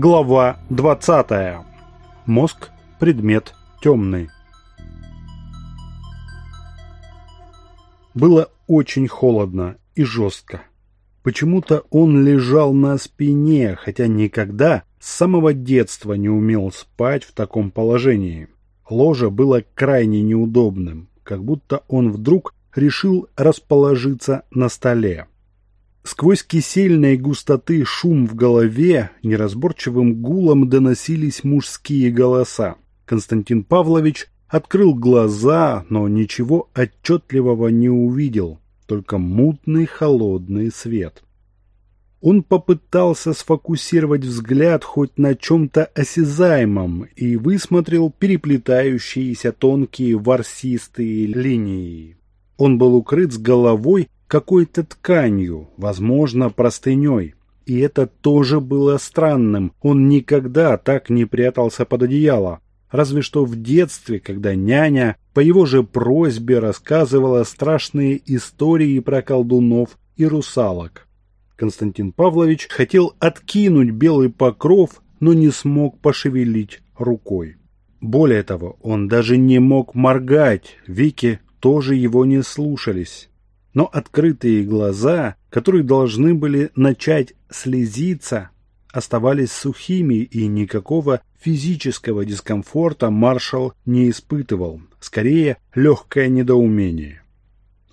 Глава 20. Мозг – предмет темный. Было очень холодно и жестко. Почему-то он лежал на спине, хотя никогда с самого детства не умел спать в таком положении. Ложе было крайне неудобным, как будто он вдруг решил расположиться на столе. Сквозь кисельной густоты шум в голове неразборчивым гулом доносились мужские голоса. Константин Павлович открыл глаза, но ничего отчетливого не увидел, только мутный холодный свет. Он попытался сфокусировать взгляд хоть на чем-то осязаемом и высмотрел переплетающиеся тонкие ворсистые линии. Он был укрыт с головой какой-то тканью, возможно, простыней. И это тоже было странным. Он никогда так не прятался под одеяло. Разве что в детстве, когда няня по его же просьбе рассказывала страшные истории про колдунов и русалок. Константин Павлович хотел откинуть белый покров, но не смог пошевелить рукой. Более того, он даже не мог моргать, веки тоже его не слушались но открытые глаза, которые должны были начать слезиться, оставались сухими и никакого физического дискомфорта маршал не испытывал, скорее легкое недоумение.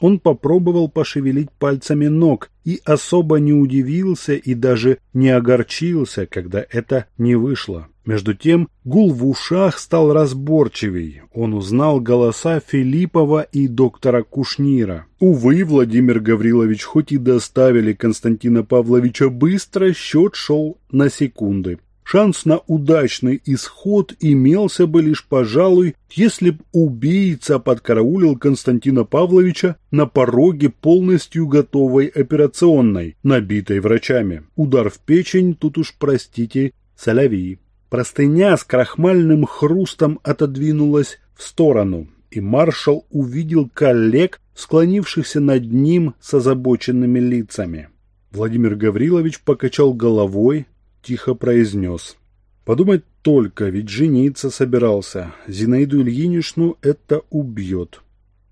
Он попробовал пошевелить пальцами ног и особо не удивился и даже не огорчился, когда это не вышло. Между тем гул в ушах стал разборчивей. Он узнал голоса Филиппова и доктора Кушнира. Увы, Владимир Гаврилович, хоть и доставили Константина Павловича быстро, счет шел на секунды. Шанс на удачный исход имелся бы лишь, пожалуй, если б убийца подкараулил Константина Павловича на пороге полностью готовой операционной, набитой врачами. Удар в печень, тут уж, простите, соляви. Простыня с крахмальным хрустом отодвинулась в сторону, и маршал увидел коллег, склонившихся над ним с озабоченными лицами. Владимир Гаврилович покачал головой, тихо произнес. «Подумать только, ведь жениться собирался. Зинаиду Ильиничну это убьет».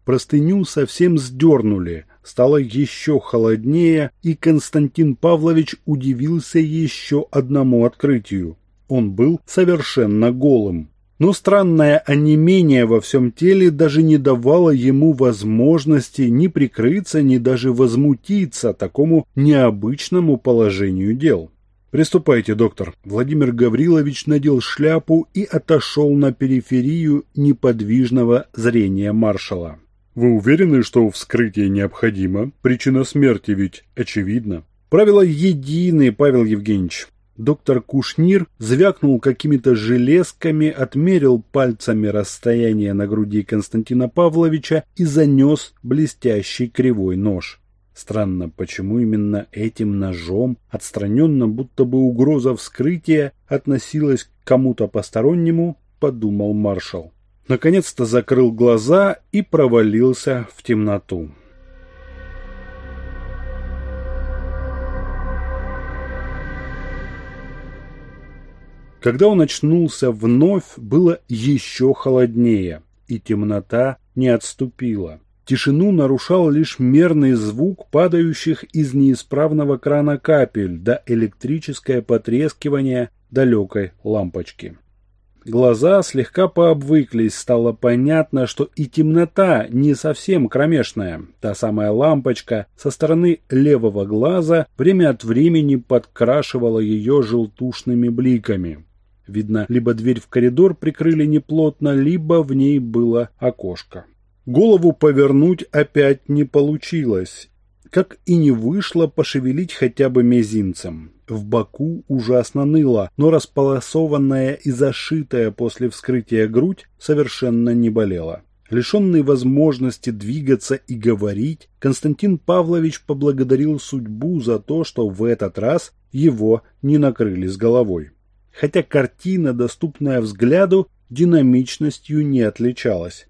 Простыню совсем сдернули, стало еще холоднее, и Константин Павлович удивился еще одному открытию он был совершенно голым. Но странное онемение во всем теле даже не давало ему возможности ни прикрыться, ни даже возмутиться такому необычному положению дел. «Приступайте, доктор». Владимир Гаврилович надел шляпу и отошел на периферию неподвижного зрения маршала. «Вы уверены, что вскрытие необходимо? Причина смерти ведь очевидна». «Правила едины, Павел Евгеньевич. Доктор Кушнир звякнул какими-то железками, отмерил пальцами расстояние на груди Константина Павловича и занес блестящий кривой нож. Странно, почему именно этим ножом, отстраненно, будто бы угроза вскрытия, относилась к кому-то постороннему, подумал маршал. Наконец-то закрыл глаза и провалился в темноту. Когда он очнулся вновь, было еще холоднее, и темнота не отступила. Тишину нарушал лишь мерный звук падающих из неисправного крана капель да электрическое потрескивание далекой лампочки. Глаза слегка пообвыклись, стало понятно, что и темнота не совсем кромешная. Та самая лампочка со стороны левого глаза время от времени подкрашивала ее желтушными бликами. Видно, либо дверь в коридор прикрыли неплотно, либо в ней было окошко. Голову повернуть опять не получилось, как и не вышло пошевелить хотя бы мизинцем. В боку ужасно ныло, но располосованная и зашитая после вскрытия грудь совершенно не болела. Лишенный возможности двигаться и говорить, Константин Павлович поблагодарил судьбу за то, что в этот раз его не накрыли с головой хотя картина, доступная взгляду, динамичностью не отличалась.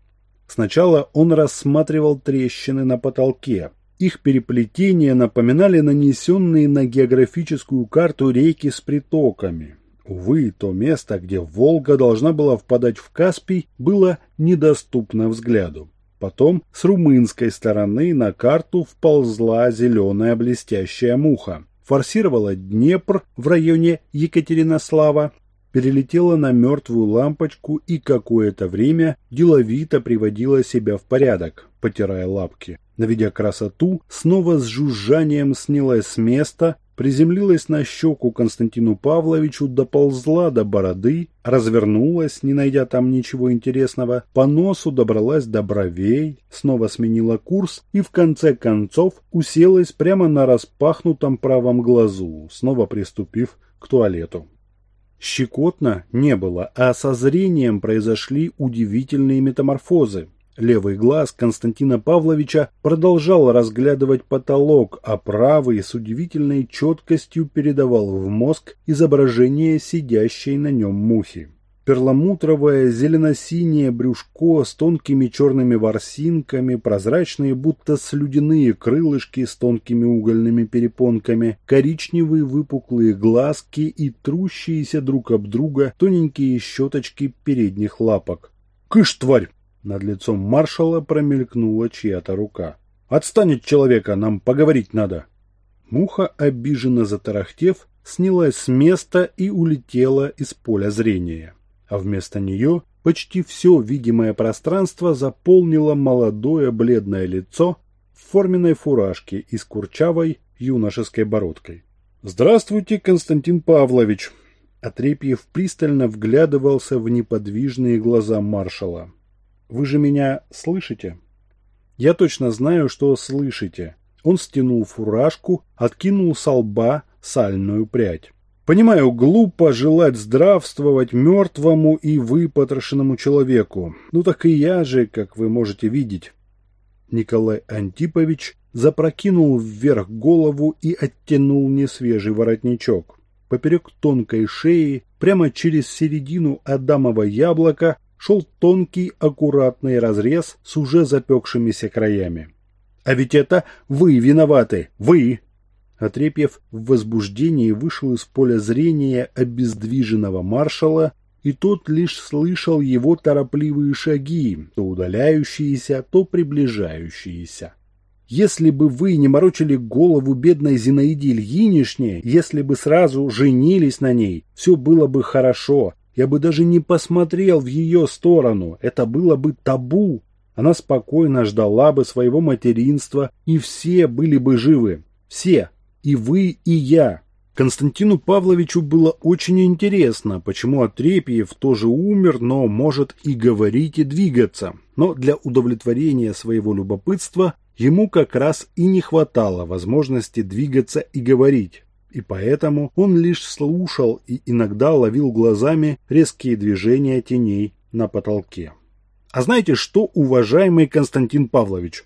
Сначала он рассматривал трещины на потолке. Их переплетения напоминали нанесенные на географическую карту реки с притоками. Увы, то место, где Волга должна была впадать в Каспий, было недоступно взгляду. Потом с румынской стороны на карту вползла зеленая блестящая муха, форсировала Днепр в районе Екатеринослава, перелетела на мертвую лампочку и какое-то время деловито приводила себя в порядок, потирая лапки. Наведя красоту, снова с жужжанием снялась с места, приземлилась на щеку Константину Павловичу, доползла до бороды, развернулась, не найдя там ничего интересного, по носу добралась до бровей, снова сменила курс и в конце концов уселась прямо на распахнутом правом глазу, снова приступив к туалету. Щекотно не было, а со зрением произошли удивительные метаморфозы. Левый глаз Константина Павловича продолжал разглядывать потолок, а правый с удивительной четкостью передавал в мозг изображение сидящей на нем мухи. Перламутровое зелено-синее брюшко с тонкими черными ворсинками, прозрачные будто слюдяные крылышки с тонкими угольными перепонками, коричневые выпуклые глазки и трущиеся друг об друга тоненькие щеточки передних лапок. «Кыш, тварь!» Над лицом маршала промелькнула чья-то рука. «Отстань от человека, нам поговорить надо!» Муха, обиженно затарахтев, снялась с места и улетела из поля зрения. А вместо нее почти все видимое пространство заполнило молодое бледное лицо в форменной фуражке и с курчавой юношеской бородкой. «Здравствуйте, Константин Павлович!» Отрепьев пристально вглядывался в неподвижные глаза маршала. Вы же меня слышите? Я точно знаю, что слышите. Он стянул фуражку, откинул со лба сальную прядь. Понимаю, глупо желать здравствовать мертвому и выпотрошенному человеку. Ну так и я же, как вы можете видеть. Николай Антипович запрокинул вверх голову и оттянул несвежий воротничок. Поперек тонкой шеи, прямо через середину Адамова яблока, шел тонкий аккуратный разрез с уже запекшимися краями. «А ведь это вы виноваты! Вы!» Отрепьев в возбуждении вышел из поля зрения обездвиженного маршала, и тот лишь слышал его торопливые шаги, то удаляющиеся, то приближающиеся. Если бы вы не морочили голову бедной Зинаиде Ильинишне, если бы сразу женились на ней, все было бы хорошо, я бы даже не посмотрел в ее сторону, это было бы табу. Она спокойно ждала бы своего материнства, и все были бы живы. Все. И вы, и я. Константину Павловичу было очень интересно, почему Отрепьев тоже умер, но может и говорить, и двигаться. Но для удовлетворения своего любопытства ему как раз и не хватало возможности двигаться и говорить и поэтому он лишь слушал и иногда ловил глазами резкие движения теней на потолке. «А знаете что, уважаемый Константин Павлович?»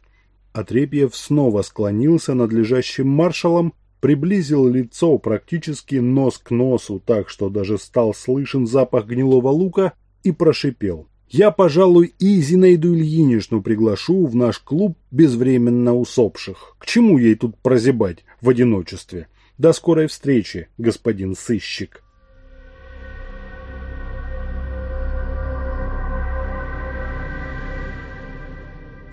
Отрепьев снова склонился над лежащим маршалом, приблизил лицо практически нос к носу так, что даже стал слышен запах гнилого лука и прошипел. «Я, пожалуй, и Зинаиду Ильиничну приглашу в наш клуб безвременно усопших. К чему ей тут прозябать в одиночестве? До скорой встречи, господин сыщик.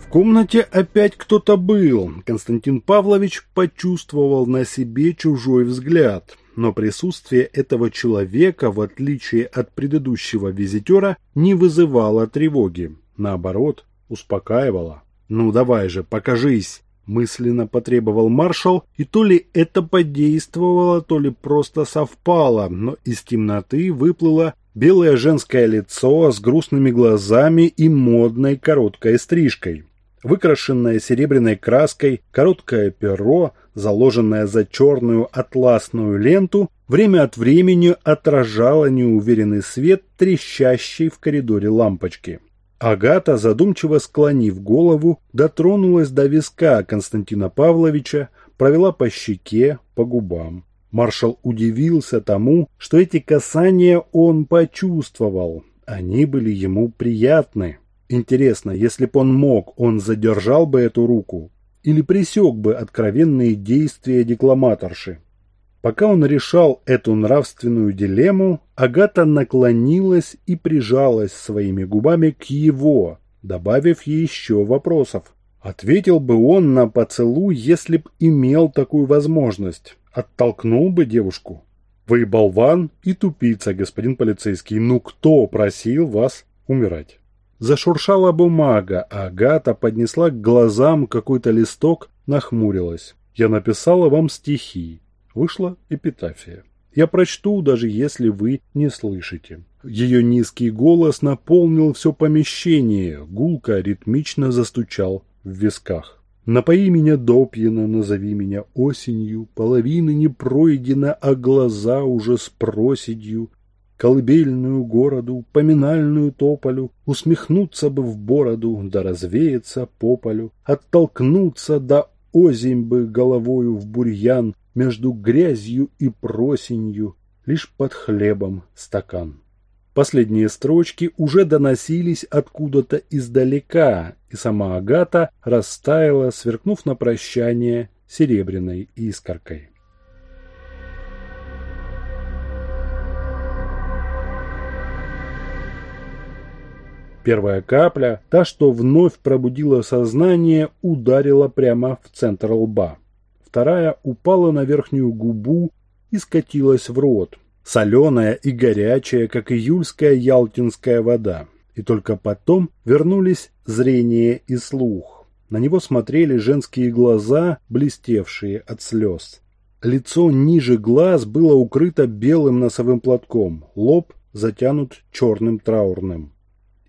В комнате опять кто-то был. Константин Павлович почувствовал на себе чужой взгляд. Но присутствие этого человека, в отличие от предыдущего визитера, не вызывало тревоги. Наоборот, успокаивало. «Ну давай же, покажись!» Мысленно потребовал маршал, и то ли это подействовало, то ли просто совпало, но из темноты выплыло белое женское лицо с грустными глазами и модной короткой стрижкой. Выкрашенное серебряной краской, короткое перо, заложенное за черную атласную ленту, время от времени отражало неуверенный свет трещащей в коридоре лампочки. Агата, задумчиво склонив голову, дотронулась до виска Константина Павловича, провела по щеке, по губам. Маршал удивился тому, что эти касания он почувствовал. Они были ему приятны. Интересно, если б он мог, он задержал бы эту руку или пресек бы откровенные действия декламаторши. Пока он решал эту нравственную дилемму, Агата наклонилась и прижалась своими губами к его, добавив еще вопросов. Ответил бы он на поцелуй, если б имел такую возможность. Оттолкнул бы девушку. Вы болван и тупица, господин полицейский. Ну кто просил вас умирать? Зашуршала бумага, а Агата поднесла к глазам какой-то листок, нахмурилась. Я написала вам стихи. Вышла эпитафия. Я прочту, даже если вы не слышите. Ее низкий голос наполнил все помещение, гулко ритмично застучал в висках. Напои меня допьяно, назови меня осенью, половины не пройдено, а глаза уже с проседью. Колыбельную городу, поминальную тополю, усмехнуться бы в бороду, да развеяться по полю, оттолкнуться да озимь бы головою в бурьян, между грязью и просенью, лишь под хлебом стакан. Последние строчки уже доносились откуда-то издалека, и сама Агата растаяла, сверкнув на прощание серебряной искоркой. Первая капля, та, что вновь пробудила сознание, ударила прямо в центр лба вторая упала на верхнюю губу и скатилась в рот, соленая и горячая, как июльская ялтинская вода. И только потом вернулись зрение и слух. На него смотрели женские глаза, блестевшие от слез. Лицо ниже глаз было укрыто белым носовым платком, лоб затянут черным траурным.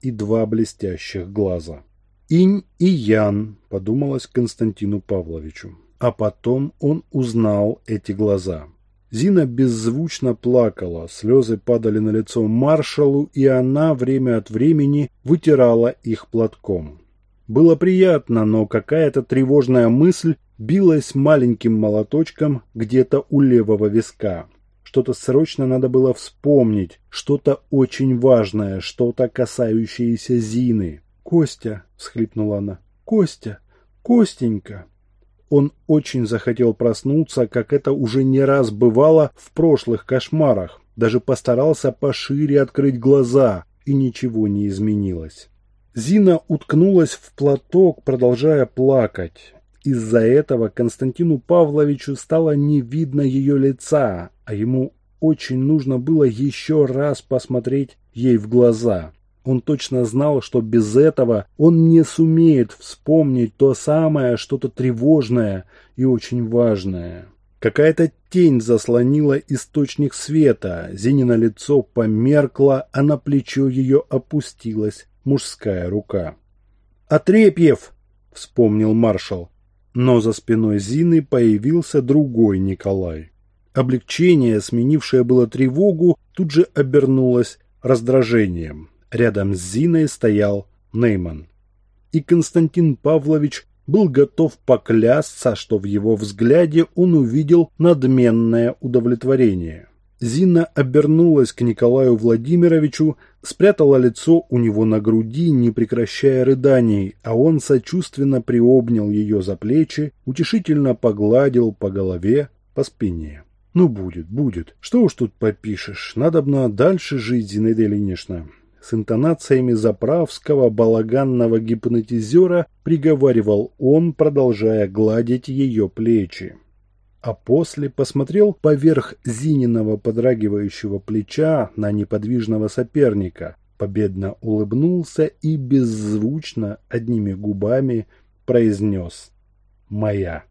И два блестящих глаза. «Инь и Ян», — подумалось Константину Павловичу. А потом он узнал эти глаза. Зина беззвучно плакала, слезы падали на лицо маршалу, и она время от времени вытирала их платком. Было приятно, но какая-то тревожная мысль билась маленьким молоточком где-то у левого виска. Что-то срочно надо было вспомнить, что-то очень важное, что-то касающееся Зины. «Костя!» – всхлипнула она. «Костя! Костенька!» Он очень захотел проснуться, как это уже не раз бывало в прошлых кошмарах. Даже постарался пошире открыть глаза, и ничего не изменилось. Зина уткнулась в платок, продолжая плакать. Из-за этого Константину Павловичу стало не видно ее лица, а ему очень нужно было еще раз посмотреть ей в глаза. Он точно знал, что без этого он не сумеет вспомнить то самое, что-то тревожное и очень важное. Какая-то тень заслонила источник света, Зинина лицо померкло, а на плечо ее опустилась мужская рука. «Отрепьев!» – вспомнил маршал. Но за спиной Зины появился другой Николай. Облегчение, сменившее было тревогу, тут же обернулось раздражением. Рядом с Зиной стоял Нейман. И Константин Павлович был готов поклясться, что в его взгляде он увидел надменное удовлетворение. Зина обернулась к Николаю Владимировичу, спрятала лицо у него на груди, не прекращая рыданий, а он сочувственно приобнял ее за плечи, утешительно погладил по голове, по спине. «Ну, будет, будет. Что уж тут попишешь. Надо бы дальше жить, Зинаида Ильинична с интонациями заправского балаганного гипнотизера приговаривал он, продолжая гладить ее плечи. А после посмотрел поверх Зининого подрагивающего плеча на неподвижного соперника, победно улыбнулся и беззвучно одними губами произнес «Моя».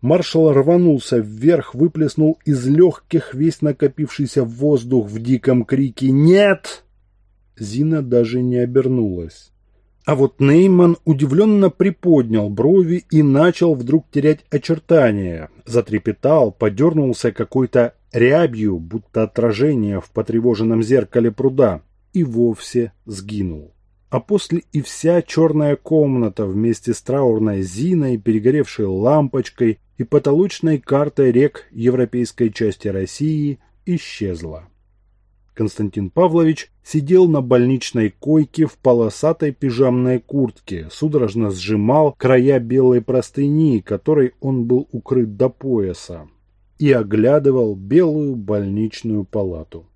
Маршал рванулся вверх, выплеснул из легких весь накопившийся воздух в диком крике «Нет!» Зина даже не обернулась. А вот Нейман удивленно приподнял брови и начал вдруг терять очертания. Затрепетал, подернулся какой-то рябью, будто отражение в потревоженном зеркале пруда, и вовсе сгинул. А после и вся черная комната вместе с траурной Зиной, перегоревшей лампочкой и потолочной картой рек европейской части России исчезла. Константин Павлович сидел на больничной койке в полосатой пижамной куртке, судорожно сжимал края белой простыни, которой он был укрыт до пояса. и оглядывал белую больничную палату.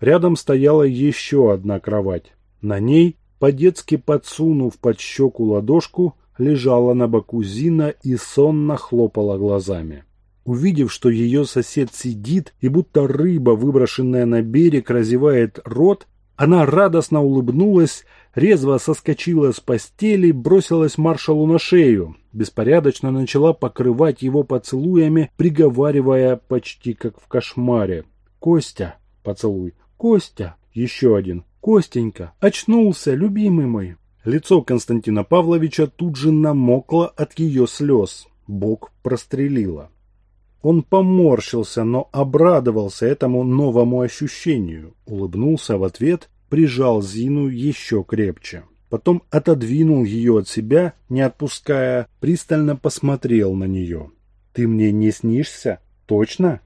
Рядом стояла еще одна кровать. На ней, по-детски подсунув под щеку ладошку, лежала на боку Зина и сонно хлопала глазами. Увидев, что ее сосед сидит и будто рыба, выброшенная на берег, разевает рот, она радостно улыбнулась, резво соскочила с постели, бросилась маршалу на шею, беспорядочно начала покрывать его поцелуями, приговаривая почти как в кошмаре. «Костя!» – поцелуй. «Костя!» – еще один. «Костенька! Очнулся, любимый мой!» Лицо Константина Павловича тут же намокло от ее слез. Бог прострелило. Он поморщился, но обрадовался этому новому ощущению, улыбнулся в ответ, прижал Зину еще крепче. Потом отодвинул ее от себя, не отпуская, пристально посмотрел на нее. «Ты мне не снишься? Точно?»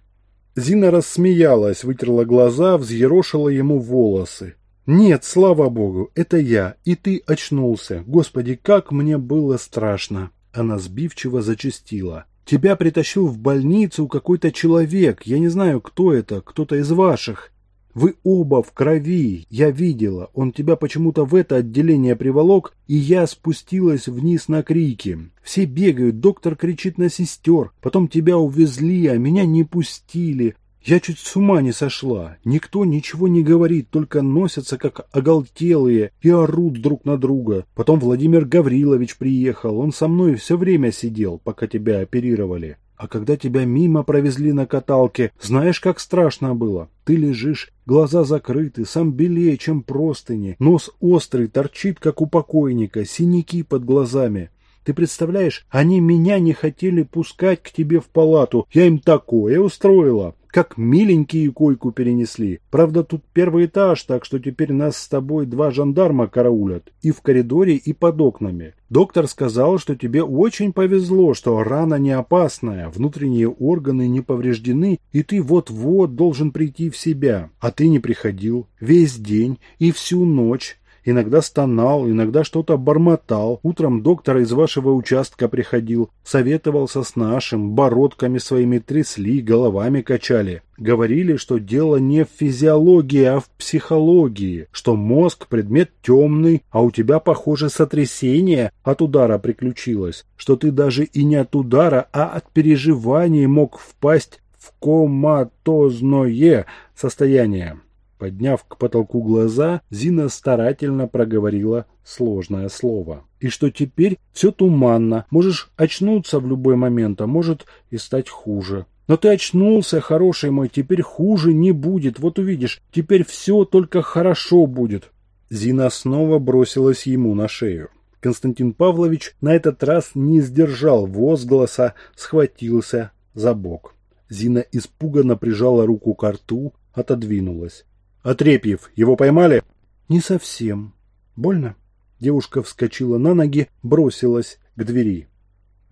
Зина рассмеялась, вытерла глаза, взъерошила ему волосы. «Нет, слава богу, это я, и ты очнулся. Господи, как мне было страшно!» Она сбивчиво зачастила. Тебя притащил в больницу какой-то человек. Я не знаю, кто это, кто-то из ваших. Вы оба в крови, я видела. Он тебя почему-то в это отделение приволок, и я спустилась вниз на крики. Все бегают, доктор кричит на сестер. Потом тебя увезли, а меня не пустили. Я чуть с ума не сошла. Никто ничего не говорит, только носятся как оголтелые и орут друг на друга. Потом Владимир Гаврилович приехал, он со мной все время сидел, пока тебя оперировали. А когда тебя мимо провезли на каталке, знаешь, как страшно было? Ты лежишь, глаза закрыты, сам белее, чем простыни, нос острый, торчит, как у покойника, синяки под глазами. Ты представляешь, они меня не хотели пускать к тебе в палату. Я им такое устроила как миленькие койку перенесли. Правда, тут первый этаж, так что теперь нас с тобой два жандарма караулят. И в коридоре, и под окнами. Доктор сказал, что тебе очень повезло, что рана не опасная, внутренние органы не повреждены, и ты вот-вот должен прийти в себя. А ты не приходил. Весь день и всю ночь. Иногда стонал, иногда что-то бормотал. Утром доктор из вашего участка приходил, советовался с нашим, бородками своими трясли, головами качали. Говорили, что дело не в физиологии, а в психологии, что мозг – предмет темный, а у тебя, похоже, сотрясение от удара приключилось, что ты даже и не от удара, а от переживаний мог впасть в коматозное состояние. Подняв к потолку глаза, Зина старательно проговорила сложное слово. И что теперь все туманно, можешь очнуться в любой момент, а может и стать хуже. Но ты очнулся, хороший мой, теперь хуже не будет, вот увидишь, теперь все только хорошо будет. Зина снова бросилась ему на шею. Константин Павлович на этот раз не сдержал возгласа, схватился за бок. Зина испуганно прижала руку к рту, отодвинулась. Отрепьев, его поймали? Не совсем. Больно? Девушка вскочила на ноги, бросилась к двери.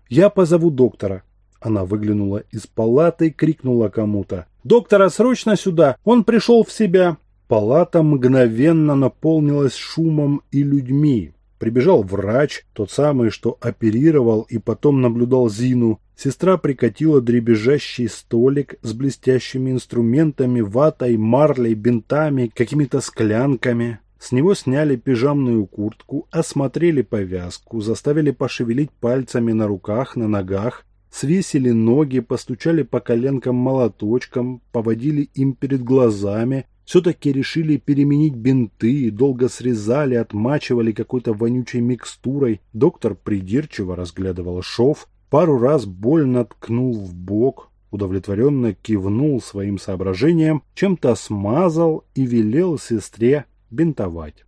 Я позову доктора. Она выглянула из палаты, крикнула кому-то. «Доктора, срочно сюда! Он пришел в себя!» Палата мгновенно наполнилась шумом и людьми. Прибежал врач, тот самый, что оперировал и потом наблюдал Зину. Сестра прикатила дребезжащий столик с блестящими инструментами, ватой, марлей, бинтами, какими-то склянками. С него сняли пижамную куртку, осмотрели повязку, заставили пошевелить пальцами на руках, на ногах, свесили ноги, постучали по коленкам молоточком, поводили им перед глазами, все-таки решили переменить бинты, долго срезали, отмачивали какой-то вонючей микстурой. Доктор придирчиво разглядывал шов, пару раз больно ткнул в бок, удовлетворенно кивнул своим соображением, чем-то смазал и велел сестре бинтовать.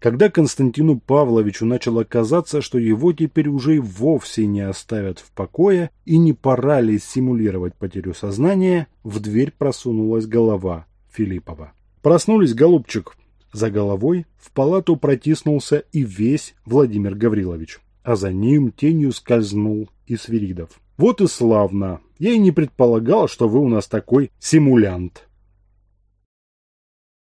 Когда Константину Павловичу начало казаться, что его теперь уже и вовсе не оставят в покое и не пора ли симулировать потерю сознания, в дверь просунулась голова Филиппова. «Проснулись, голубчик!» За головой в палату протиснулся и весь Владимир Гаврилович, а за ним тенью скользнул и Свиридов. «Вот и славно! Я и не предполагал, что вы у нас такой симулянт!»